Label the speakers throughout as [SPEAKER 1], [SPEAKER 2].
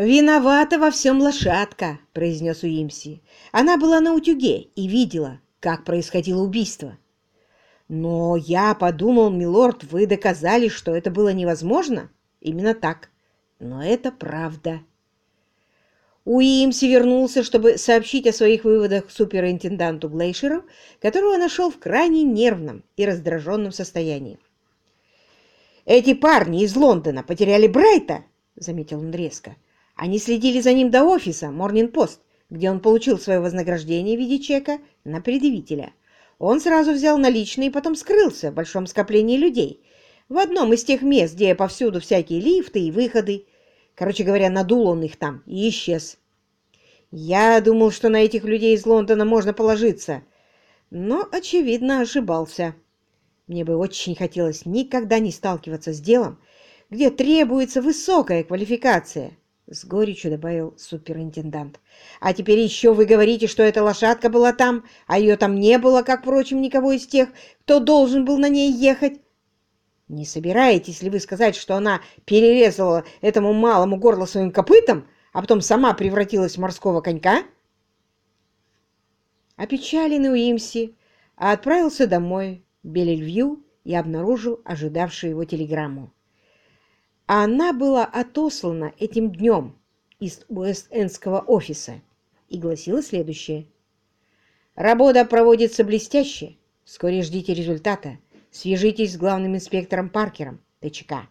[SPEAKER 1] «Виновата во всем лошадка», — произнес Уимси. «Она была на утюге и видела, как происходило убийство». «Но я подумал, милорд, вы доказали, что это было невозможно?» «Именно так. Но это правда». Уимси вернулся, чтобы сообщить о своих выводах суперинтенданту Глейшеру, которого нашел в крайне нервном и раздраженном состоянии. «Эти парни из Лондона потеряли Брайта», — заметил он резко. «Они следили за ним до офиса, Морнинг-Пост, где он получил свое вознаграждение в виде чека на предъявителя. Он сразу взял наличные и потом скрылся в большом скоплении людей, в одном из тех мест, где повсюду всякие лифты и выходы. Короче говоря, надул он их там и исчез. Я думал, что на этих людей из Лондона можно положиться, но, очевидно, ошибался. Мне бы очень хотелось никогда не сталкиваться с делом, где требуется высокая квалификация, — с горечью добавил суперинтендант. «А теперь еще вы говорите, что эта лошадка была там, а ее там не было, как, впрочем, никого из тех, кто должен был на ней ехать. Не собираетесь ли вы сказать, что она перерезала этому малому горло своим копытом, а потом сама превратилась в морского конька?» Опечаленный Уимси отправился домой, Белельвью и обнаружил ожидавшую его телеграмму. Она была отослана этим днем из Уэст-Эндского офиса и гласила следующее. «Работа проводится блестяще. Вскоре ждите результата. Свяжитесь с главным инспектором Паркером, ТЧК.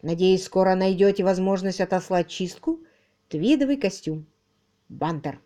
[SPEAKER 1] Надеюсь, скоро найдете возможность отослать чистку. Твидовый костюм. Бантер».